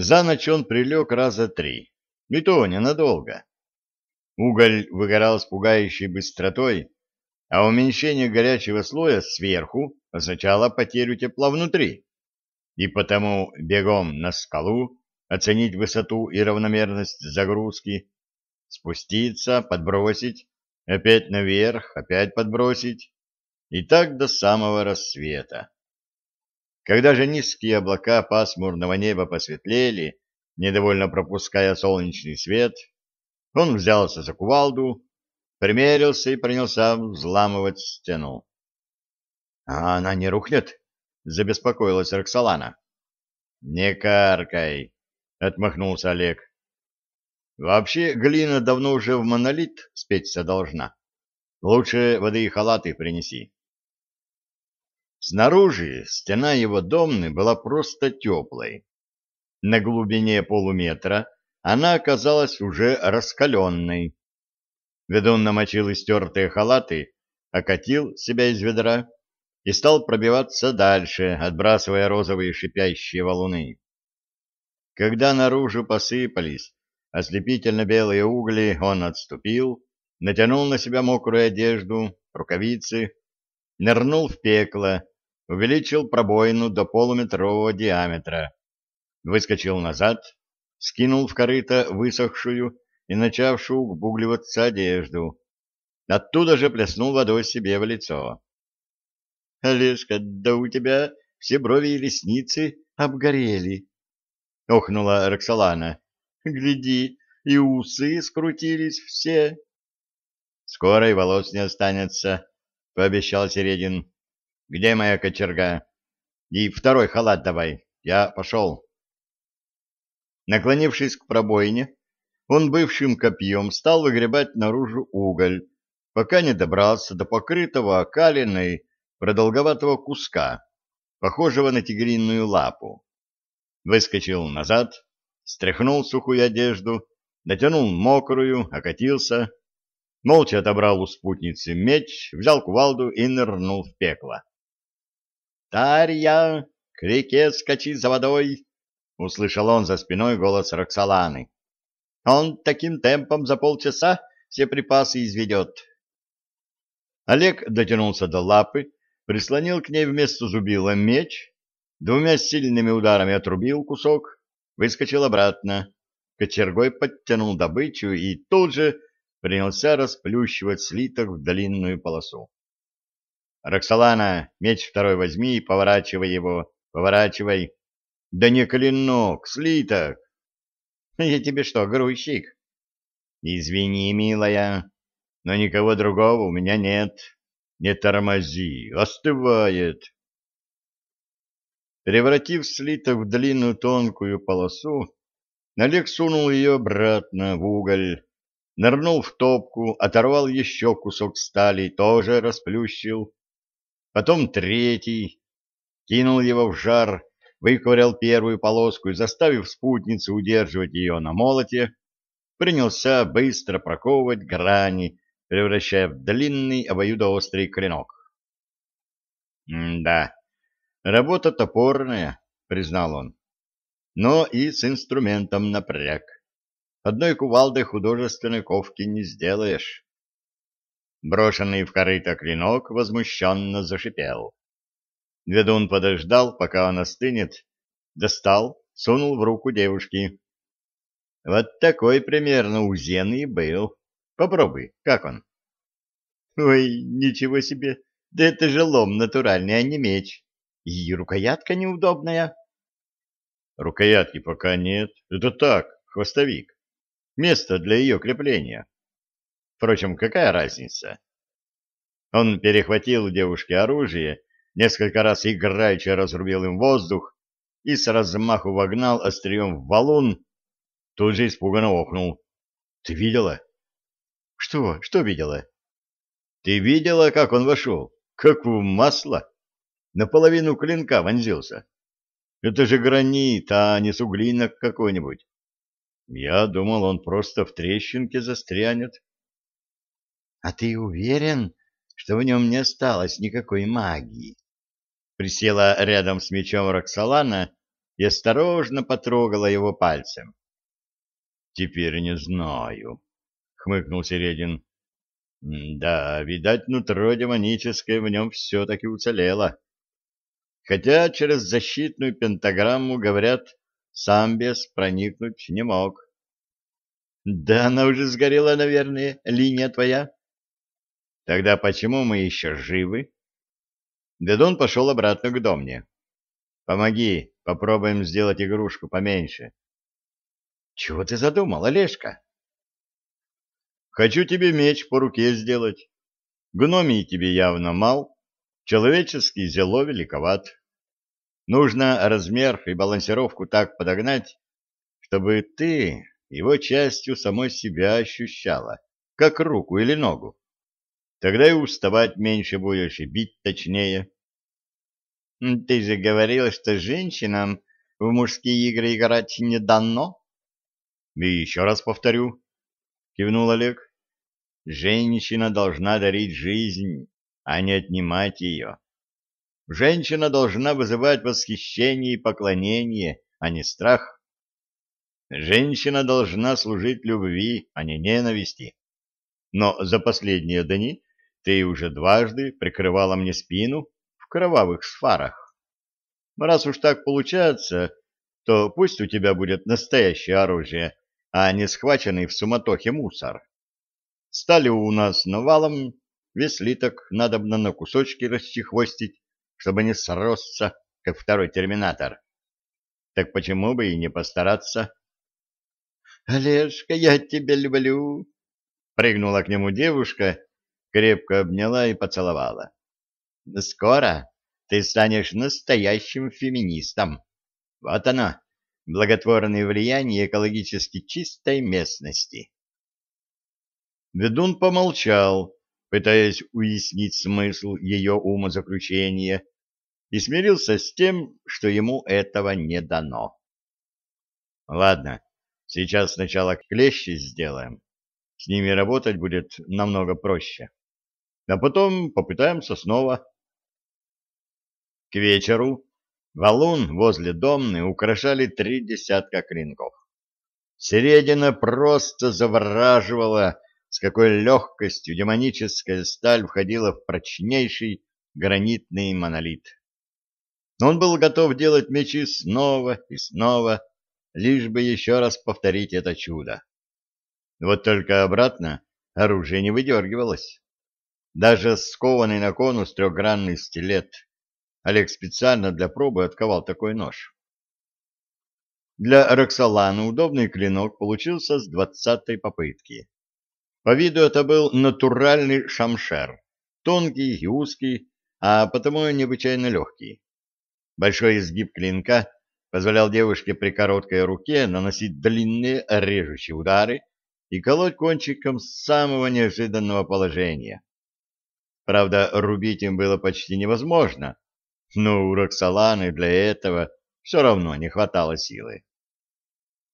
За ночь он прилег раза три, и то ненадолго. Уголь выгорал с пугающей быстротой, а уменьшение горячего слоя сверху означало потерю тепла внутри. И потому бегом на скалу, оценить высоту и равномерность загрузки, спуститься, подбросить, опять наверх, опять подбросить, и так до самого рассвета. Когда же низкие облака пасмурного неба посветлели, недовольно пропуская солнечный свет, он взялся за кувалду, примерился и принялся взламывать стену. — А она не рухнет? — забеспокоилась Роксолана. — Не каркай, — отмахнулся Олег. — Вообще глина давно уже в монолит спеться должна. Лучше воды и халаты принеси. Снаружи стена его домны была просто теплой. На глубине полуметра она оказалась уже раскаленной. Ведун намочил истертые халаты, окатил себя из ведра и стал пробиваться дальше, отбрасывая розовые шипящие валуны. Когда наружу посыпались ослепительно белые угли, он отступил, натянул на себя мокрую одежду, рукавицы, нырнул в пекло, увеличил пробоину до полуметрового диаметра, выскочил назад, скинул в корыто высохшую и начавшую угбугливаться одежду. Оттуда же плеснул водой себе в лицо. — Олежка, да у тебя все брови и ресницы обгорели, — охнула Роксолана. — Гляди, и усы скрутились все. — Скоро и волос не останется, — пообещал Середин. — Где моя кочерга? И второй халат давай, я пошел. Наклонившись к пробоине, он бывшим копьем стал выгребать наружу уголь, пока не добрался до покрытого окалиной продолговатого куска, похожего на тигриную лапу. Выскочил назад, стряхнул сухую одежду, натянул мокрую, окатился, молча отобрал у спутницы меч, взял кувалду и нырнул в пекло. «Тарья, к реке скачи за водой!» — услышал он за спиной голос Роксоланы. Он таким темпом за полчаса все припасы изведет. Олег дотянулся до лапы, прислонил к ней вместо зубила меч, двумя сильными ударами отрубил кусок, выскочил обратно, кочергой подтянул добычу и тут же принялся расплющивать слиток в длинную полосу. «Роксолана, меч второй возьми и поворачивай его, поворачивай. Да не клинок, слиток!» Я тебе что, грузчик? Извини, милая, но никого другого у меня нет. Не тормози, остывает. Превратив слиток в длинную тонкую полосу, Олег сунул ее обратно в уголь, нырнул в топку, оторвал еще кусок стали, тоже расплющил. Потом третий, кинул его в жар выковырял первую полоску и, заставив спутницу удерживать ее на молоте, принялся быстро проковывать грани, превращая в длинный обоюдоострый клинок. «Да, работа топорная», — признал он, — «но и с инструментом напряг. Одной кувалдой художественной ковки не сделаешь». Брошенный в корыто клинок возмущенно зашипел. Ведун подождал, пока он остынет, достал, сунул в руку девушки. Вот такой примерно у был. Попробуй, как он? Ой, ничего себе, да это же лом натуральный, а не меч. И рукоятка неудобная. Рукоятки пока нет. Это так, хвостовик. Место для ее крепления. Впрочем, какая разница? Он перехватил у девушки оружие несколько раз играючи разрубил им воздух и с размаху вогнал острием в валун, тут же испуганно охнул. — Ты видела? — Что? Что видела? — Ты видела, как он вошел? Как в масло? Наполовину клинка вонзился. Это же гранит, а не суглинок какой-нибудь. Я думал, он просто в трещинке застрянет. — А ты уверен, что в нем не осталось никакой магии? Присела рядом с мечом Роксолана и осторожно потрогала его пальцем. — Теперь не знаю, — хмыкнул Середин. — Да, видать, нутро демоническое в нем все-таки уцелело. Хотя через защитную пентаграмму, говорят, сам бес проникнуть не мог. — Да она уже сгорела, наверное, линия твоя. — Тогда почему мы еще живы? Дедон пошел обратно к домне. — Помоги, попробуем сделать игрушку поменьше. — Чего ты задумал, Олежка? — Хочу тебе меч по руке сделать. Гномий тебе явно мал, человеческий зело великоват. Нужно размер и балансировку так подогнать, чтобы ты его частью самой себя ощущала, как руку или ногу. Тогда и уставать меньше будешь, и бить точнее. Ты же говорил, что женщинам в мужские игры играть не дано. И еще раз повторю, кивнул Олег. Женщина должна дарить жизнь, а не отнимать ее. Женщина должна вызывать восхищение и поклонение, а не страх. Женщина должна служить любви, а не ненависти. Но за последние дни ты уже дважды прикрывала мне спину в кровавых сфарах. Раз уж так получается, то пусть у тебя будет настоящее оружие, а не схваченный в суматохе мусор. Стали у нас навалом, весь слиток надобно на кусочки расчехвостить, чтобы не сросся, как второй терминатор. Так почему бы и не постараться? — Олежка, я тебя люблю! — прыгнула к нему девушка, крепко обняла и поцеловала. — Скоро ты станешь настоящим феминистом. Вот оно, благотворное влияние экологически чистой местности. Ведун помолчал, пытаясь уяснить смысл ее умозаключения, и смирился с тем, что ему этого не дано. Ладно, сейчас сначала клещи сделаем. С ними работать будет намного проще. А потом попытаемся снова. К вечеру валун возле домны украшали три десятка клинков. Середина просто завораживала с какой легкостью демоническая сталь входила в прочнейший гранитный монолит. Он был готов делать мечи снова и снова, лишь бы еще раз повторить это чудо. Вот только обратно оружие не выдергивалось. Даже скованный на конус трехгранный стилет. Олег специально для пробы отковал такой нож. Для Роксолана удобный клинок получился с двадцатой попытки. По виду это был натуральный шамшер, тонкий и узкий, а потому необычайно легкий. Большой изгиб клинка позволял девушке при короткой руке наносить длинные режущие удары и колоть кончиком с самого неожиданного положения. Правда, рубить им было почти невозможно, но у Роксоланы для этого все равно не хватало силы.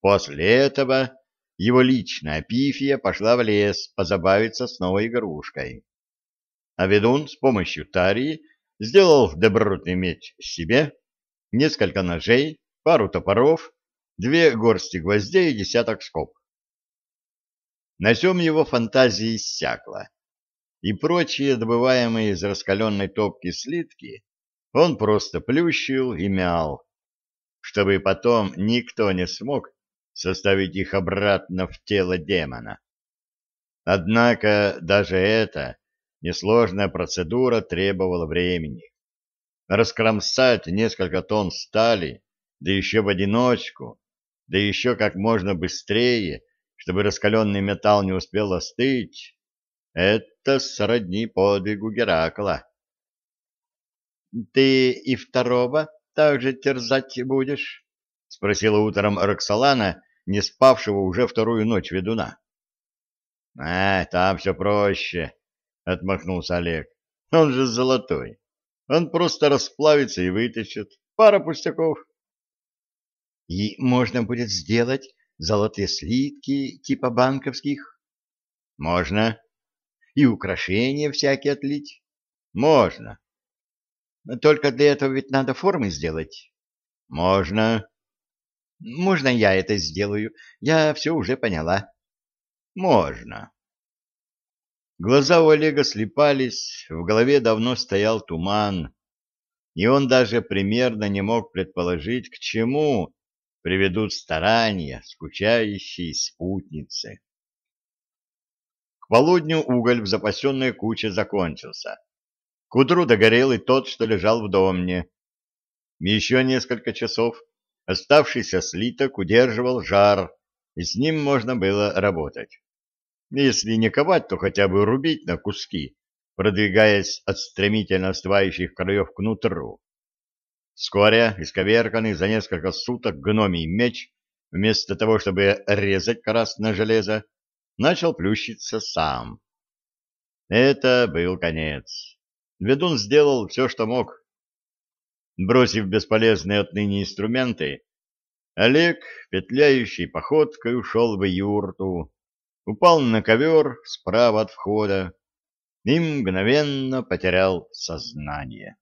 После этого его личная пифия пошла в лес позабавиться с новой игрушкой. А ведун с помощью Тарии сделал добротный меч себе, несколько ножей, пару топоров, две горсти гвоздей и десяток скоб. На сём его фантазия иссякла, и прочие добываемые из раскаленной топки слитки он просто плющил и мял, чтобы потом никто не смог составить их обратно в тело демона. Однако даже эта несложная процедура требовала времени. Раскромсать несколько тонн стали, да еще в одиночку, да еще как можно быстрее, чтобы раскаленный металл не успел остыть, это сродни подвигу Геракла. — Ты и второго также терзать будешь? — спросила утром Роксолана, не спавшего уже вторую ночь ведуна. — А, там все проще, — отмахнулся Олег. — Он же золотой. Он просто расплавится и вытащит. Пара пустяков. — И можно будет сделать золотые слитки типа банковских? — Можно. — И украшения всякие отлить? — Можно. — Только для этого ведь надо формы сделать. — Можно. Можно я это сделаю? Я все уже поняла. Можно. Глаза у Олега слепались, в голове давно стоял туман, и он даже примерно не мог предположить, к чему приведут старания скучающей спутницы. Полудню уголь в запасенной куче закончился. К утру догорел и тот, что лежал в домне. Еще несколько часов оставшийся слиток удерживал жар, и с ним можно было работать. Если не ковать, то хотя бы рубить на куски, продвигаясь от стремительно остывающих краев к нутру. Вскоре, исковерканный за несколько суток гномий меч, вместо того, чтобы резать красное железо, начал плющиться сам. Это был конец. Ведун сделал все, что мог. Бросив бесполезные отныне инструменты, Олег, петляющей походкой, ушел в юрту, упал на ковер справа от входа и мгновенно потерял сознание.